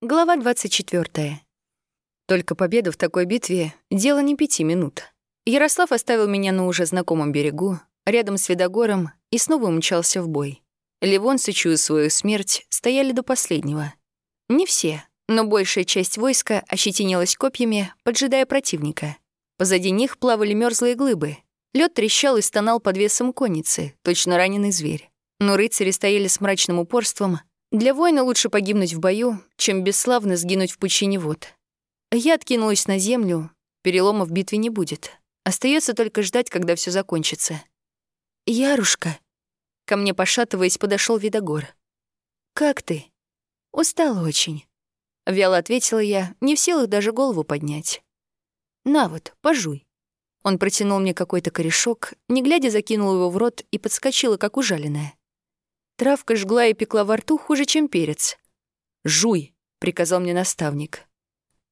Глава 24. Только победа в такой битве — дело не пяти минут. Ярослав оставил меня на уже знакомом берегу, рядом с Видогором, и снова умчался в бой. Ливонцы, чуя свою смерть, стояли до последнего. Не все, но большая часть войска ощетинилась копьями, поджидая противника. Позади них плавали мерзлые глыбы. Лед трещал и стонал под весом конницы, точно раненый зверь. Но рыцари стояли с мрачным упорством, для воина лучше погибнуть в бою, чем бесславно сгинуть в пучине вод. Я откинулась на землю, перелома в битве не будет. Остается только ждать, когда все закончится. «Ярушка!» Ко мне, пошатываясь, подошел Видогор. «Как ты?» «Устала очень», — вяло ответила я, не в силах даже голову поднять. «На вот, пожуй». Он протянул мне какой-то корешок, не глядя закинул его в рот и подскочила, как ужаленная. Травка жгла и пекла во рту хуже, чем перец. «Жуй!» — приказал мне наставник.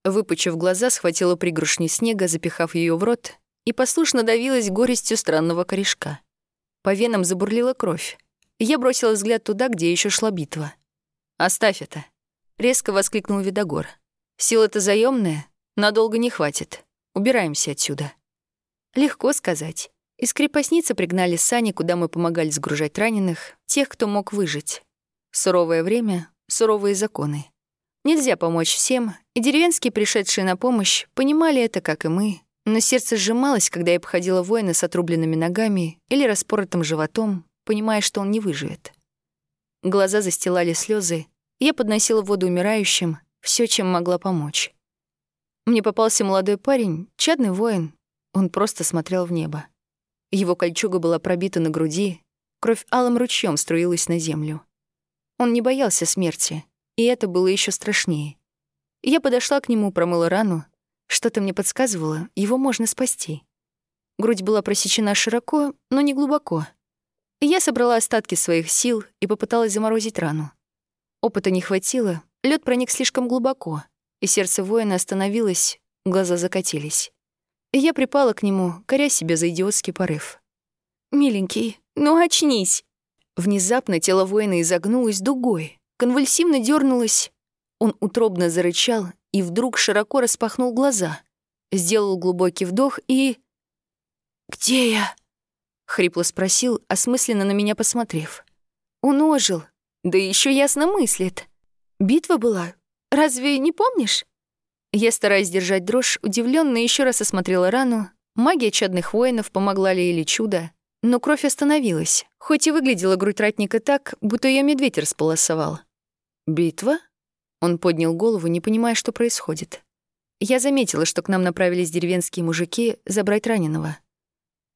Выпучив глаза, схватила пригоршню снега, запихав ее в рот, и послушно давилась горестью странного корешка. По венам забурлила кровь. Я бросила взгляд туда, где еще шла битва. «Оставь это!» — резко воскликнул Видогор. «Сила-то заемная, надолго не хватит. Убираемся отсюда». Легко сказать. Из крепостницы пригнали сани, куда мы помогали сгружать раненых, тех, кто мог выжить. Суровое время, суровые законы. Нельзя помочь всем, и деревенские, пришедшие на помощь, понимали это, как и мы, но сердце сжималось, когда я обходила воина с отрубленными ногами или распоротым животом, понимая, что он не выживет. Глаза застилали слезы, я подносила воду умирающим, все, чем могла помочь. Мне попался молодой парень, чадный воин, он просто смотрел в небо. Его кольчуга была пробита на груди, кровь алым ручьем струилась на землю. Он не боялся смерти, и это было еще страшнее. Я подошла к нему, промыла рану. Что-то мне подсказывало, его можно спасти. Грудь была просечена широко, но не глубоко. Я собрала остатки своих сил и попыталась заморозить рану. Опыта не хватило, лед проник слишком глубоко, и сердце воина остановилось, глаза закатились. Я припала к нему, коря себя за идиотский порыв. «Миленький, ну очнись!» Внезапно тело воина изогнулось дугой, конвульсивно дернулось. Он утробно зарычал и вдруг широко распахнул глаза, сделал глубокий вдох и... «Где я?» — хрипло спросил, осмысленно на меня посмотрев. Он ожил, да еще ясно мыслит. Битва была, разве не помнишь? Я, стараясь держать дрожь, удивленно еще раз осмотрела рану. Магия чадных воинов помогла ли или чудо. Но кровь остановилась, хоть и выглядела грудь ратника так, будто ее медведь располосовал. «Битва?» Он поднял голову, не понимая, что происходит. Я заметила, что к нам направились деревенские мужики забрать раненого.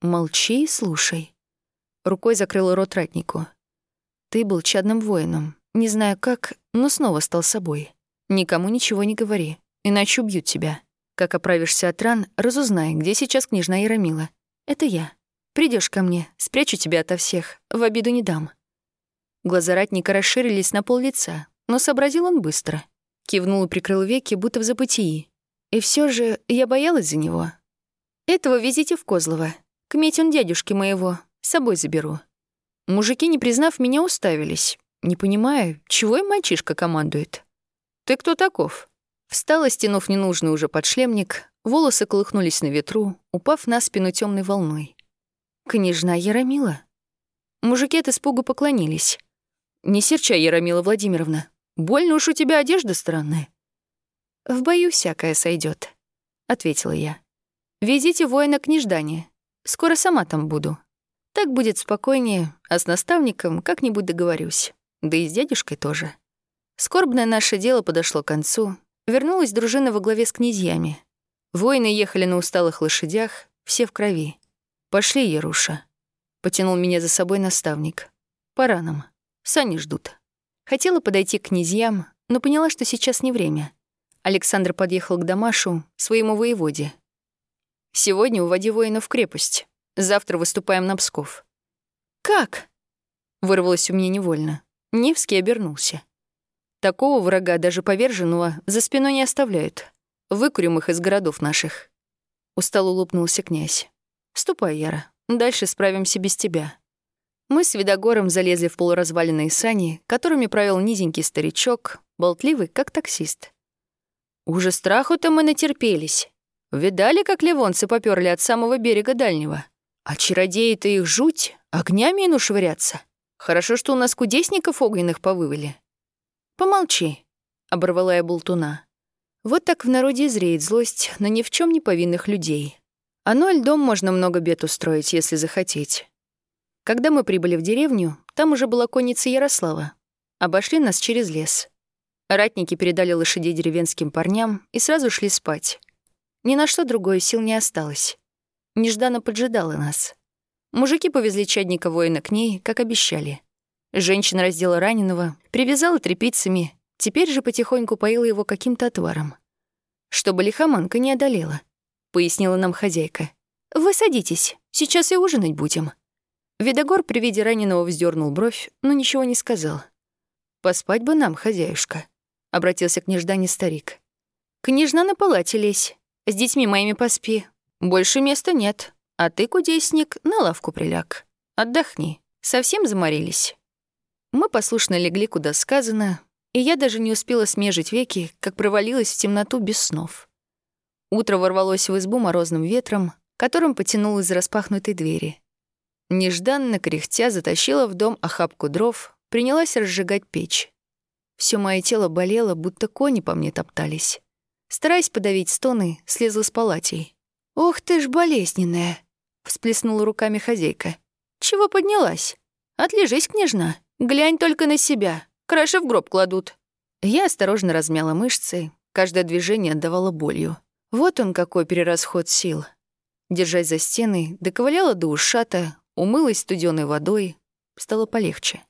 «Молчи и слушай». Рукой закрыла рот ратнику. «Ты был чадным воином. Не знаю как, но снова стал собой. Никому ничего не говори иначе убьют тебя. Как оправишься от ран, разузнай, где сейчас княжна Яромила. Это я. Придешь ко мне, спрячу тебя ото всех, в обиду не дам». Глаза ратника расширились на пол лица, но сообразил он быстро. Кивнул и прикрыл веки, будто в забытии. И все же я боялась за него. «Этого везите в Козлово. К Метюн дядюшки моего. С собой заберу». Мужики, не признав меня, уставились. Не понимая, чего им мальчишка командует. «Ты кто таков?» Встала, стянув ненужный уже подшлемник, волосы колыхнулись на ветру, упав на спину темной волной. «Княжна Яромила?» Мужики от испуга поклонились. «Не серчай, Яромила Владимировна. Больно уж у тебя одежда странная». «В бою всякое сойдет, ответила я. «Везите воина к нежданию. Скоро сама там буду. Так будет спокойнее, а с наставником как-нибудь договорюсь. Да и с дядюшкой тоже». Скорбное наше дело подошло к концу, Вернулась дружина во главе с князьями. Воины ехали на усталых лошадях, все в крови. «Пошли, Яруша», — потянул меня за собой наставник. «Пора нам. Сани ждут». Хотела подойти к князьям, но поняла, что сейчас не время. Александр подъехал к Дамашу, своему воеводе. «Сегодня уводи воинов в крепость. Завтра выступаем на Псков». «Как?» — вырвалось у меня невольно. Невский обернулся. Такого врага, даже поверженного, за спиной не оставляют. Выкурим их из городов наших. Устал улыбнулся князь. Ступай, Яра, дальше справимся без тебя. Мы с Видогором залезли в полуразваленные сани, которыми правил низенький старичок, болтливый, как таксист. Уже страху-то мы натерпелись. Видали, как ливонцы попёрли от самого берега дальнего? А чародеи-то их жуть, огнями ину швыряться. Хорошо, что у нас кудесников огненных повывели. Помолчи, — оборвала я болтуна. Вот так в народе зреет злость на ни в чем не повинных людей. Оно льдом можно много бед устроить, если захотеть. Когда мы прибыли в деревню, там уже была конница Ярослава. Обошли нас через лес. Ратники передали лошадей деревенским парням и сразу шли спать. Ни на что другое сил не осталось. Нежданно поджидала нас. Мужики повезли чадника воина к ней, как обещали. Женщина раздела раненого, привязала тряпицами, теперь же потихоньку поила его каким-то отваром. Чтобы лихоманка не одолела, пояснила нам хозяйка. «Вы садитесь, сейчас и ужинать будем». Видогор при виде раненого вздернул бровь, но ничего не сказал. «Поспать бы нам, хозяюшка», — обратился к неждане старик. «Княжна на палате лезь, с детьми моими поспи. Больше места нет, а ты, кудесник, на лавку приляг. Отдохни, совсем заморились». Мы послушно легли, куда сказано, и я даже не успела смежить веки, как провалилась в темноту без снов. Утро ворвалось в избу морозным ветром, которым потянул из распахнутой двери. Нежданно кряхтя затащила в дом охапку дров, принялась разжигать печь. Все мое тело болело, будто кони по мне топтались. Стараясь подавить стоны, слезла с палатей. «Ох ты ж болезненная!» — всплеснула руками хозяйка. «Чего поднялась? Отлежись, княжна. Глянь только на себя. Краши в гроб кладут». Я осторожно размяла мышцы, каждое движение отдавало болью. Вот он какой перерасход сил. Держась за стены, доковыляла до ушата, Умылась студеной водой, стало полегче.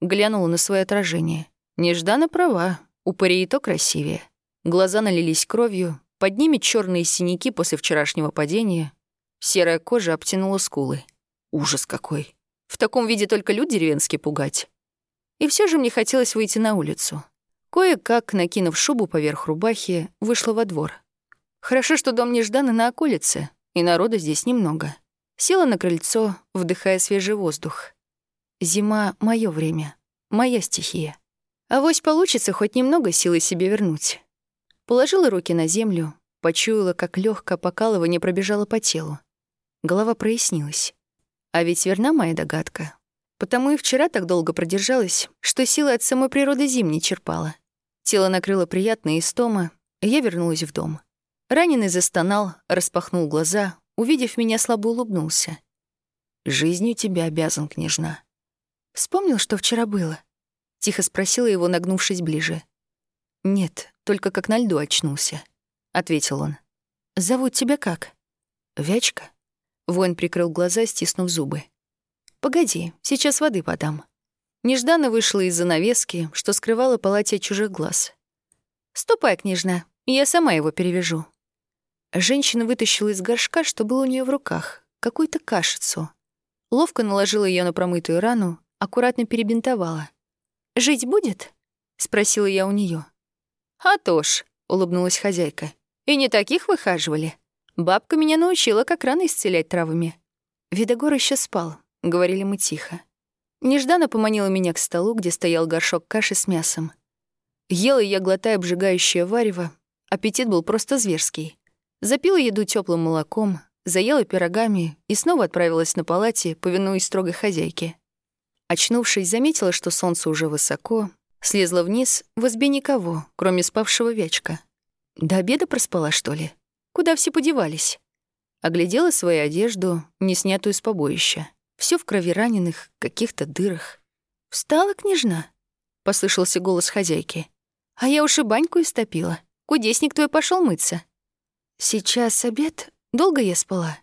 Глянула на свое отражение. Нежданно права, упыри и то красивее. Глаза налились кровью, под ними черные синяки после вчерашнего падения. Серая кожа обтянула скулы. Ужас какой. В таком виде только люди деревенские пугать. И все же мне хотелось выйти на улицу. Кое-как, накинув шубу поверх рубахи, вышла во двор. Хорошо, что дом нежданный на околице, и народа здесь немного. Села на крыльцо, вдыхая свежий воздух. Зима — мое время, моя стихия. Авось получится хоть немного силы себе вернуть. Положила руки на землю, почуяла, как легкое покалывание пробежало по телу. Голова прояснилась. А ведь верна моя догадка. Потому и вчера так долго продержалась, что силы от самой природы зимней черпала. Тело накрыло приятная истома, и я вернулась в дом. Раненый застонал, распахнул глаза, увидев меня, слабо улыбнулся. «Жизнью тебя обязан, княжна». «Вспомнил, что вчера было?» — тихо спросила его, нагнувшись ближе. «Нет, только как на льду очнулся», — ответил он. «Зовут тебя как?» «Вячка». Воин прикрыл глаза, стиснув зубы. «Погоди, сейчас воды подам». Нежданно вышла из занавески, что скрывала палате чужих глаз. «Ступай, княжна, я сама его перевяжу». Женщина вытащила из горшка, что было у нее в руках, какую-то кашицу. Ловко наложила ее на промытую рану, аккуратно перебинтовала. «Жить будет?» — спросила я у нее. «А то ж», — улыбнулась хозяйка. «И не таких выхаживали. Бабка меня научила, как рано исцелять травами». Видогор еще спал, — говорили мы тихо. Нежданно поманила меня к столу, где стоял горшок каши с мясом. Ела я, глотая обжигающее варево. Аппетит был просто зверский. Запила еду теплым молоком, заела пирогами и снова отправилась на палате, повинуясь строгой хозяйке. Очнувшись, заметила, что солнце уже высоко, слезла вниз, в избе никого, кроме спавшего Вячка. До обеда проспала, что ли? Куда все подевались? Оглядела свою одежду, не снятую с побоища. Все в крови раненых, каких-то дырах. «Встала, княжна?» — послышался голос хозяйки. «А я уж и баньку истопила. Кудесник твой пошел мыться». «Сейчас обед? Долго я спала?»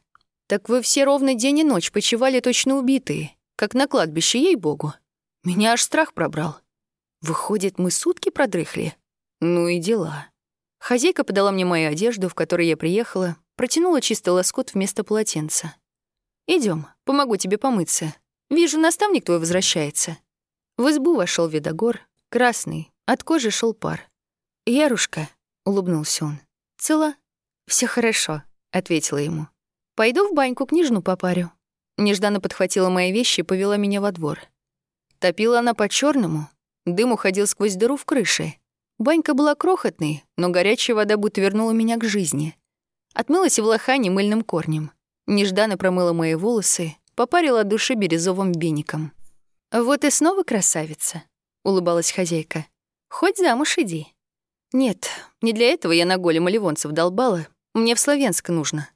«Так вы все ровно день и ночь почивали точно убитые, как на кладбище, ей-богу. Меня аж страх пробрал. Выходит, мы сутки продрыхли? Ну и дела». Хозяйка подала мне мою одежду, в которой я приехала, протянула чистый лоскут вместо полотенца. Идем, помогу тебе помыться. Вижу, наставник твой возвращается». В избу вошел Видогор, красный, от кожи шел пар. «Ярушка», — улыбнулся он, — «цела?» Все хорошо», — ответила ему. «Пойду в баньку книжну попарю». Нежданно подхватила мои вещи и повела меня во двор. Топила она по черному, дым уходил сквозь дыру в крыше, Банька была крохотной, но горячая вода будто вернула меня к жизни. Отмылась в лохане мыльным корнем. Нежданно промыла мои волосы, попарила от души бирюзовым веником. «Вот и снова красавица», — улыбалась хозяйка. «Хоть замуж иди». «Нет, не для этого я на голем ливонцев долбала. Мне в Славянск нужно.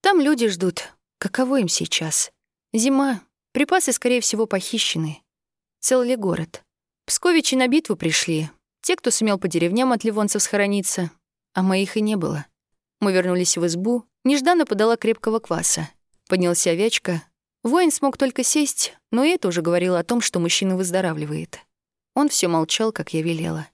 Там люди ждут. Каково им сейчас? Зима, припасы, скорее всего, похищены. Цел ли город? Псковичи на битву пришли. Те, кто сумел по деревням от ливонцев схорониться, а моих и не было. Мы вернулись в избу, нежданно подала крепкого кваса. Поднялся овечка. Воин смог только сесть, но это уже говорило о том, что мужчина выздоравливает. Он все молчал, как я велела.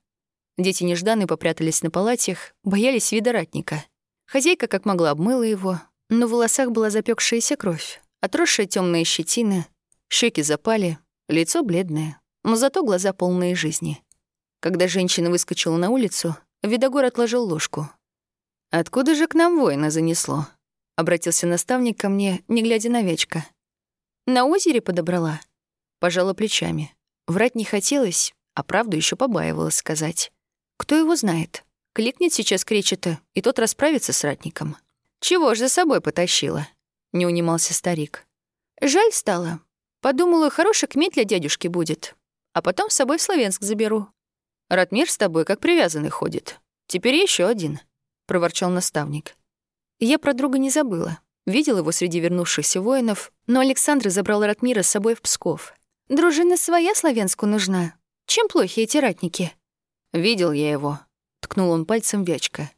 Дети нежданно попрятались на палатях, боялись вида ратника. Хозяйка как могла обмыла его, но в волосах была запекшаяся кровь, отросшая темная щетина, щеки запали, лицо бледное, но зато глаза полные жизни. Когда женщина выскочила на улицу, Видогор отложил ложку, «Откуда же к нам воина занесло?» — обратился наставник ко мне, не глядя на вечка. «На озере подобрала?» Пожала плечами. Врать не хотелось, а правду еще побаивалась сказать. «Кто его знает? Кликнет сейчас кречета, и тот расправится с ратником». «Чего ж за собой потащила?» — не унимался старик. «Жаль стало. Подумала, хороший кмет для дядюшки будет. А потом с собой в Славянск заберу. Ратмир с тобой как привязанный ходит. Теперь еще один». — проворчал наставник. Я про друга не забыла. Видел его среди вернувшихся воинов, но Александр забрал Ратмира с собой в Псков. «Дружина своя славянску нужна. Чем плохи эти ратники?» «Видел я его», — ткнул он пальцем Вячка.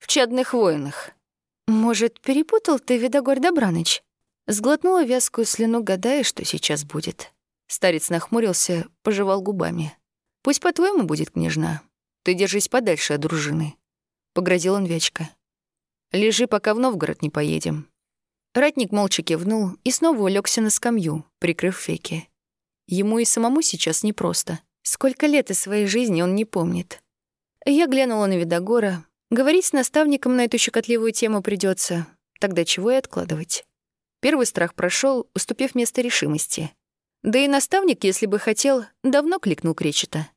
«В чадных воинах». «Может, перепутал ты, Видогор Добраныч?» Сглотнула вязкую слюну, гадая, что сейчас будет. Старец нахмурился, пожевал губами. «Пусть по-твоему будет, княжна. Ты держись подальше от дружины погрозил он Вячка. «Лежи, пока в Новгород не поедем». Ратник молча кивнул и снова улегся на скамью, прикрыв феки. Ему и самому сейчас непросто. Сколько лет из своей жизни он не помнит. Я глянула на Видогора. Говорить с наставником на эту щекотливую тему придется. Тогда чего и откладывать? Первый страх прошел, уступив место решимости. Да и наставник, если бы хотел, давно кликнул Кречета.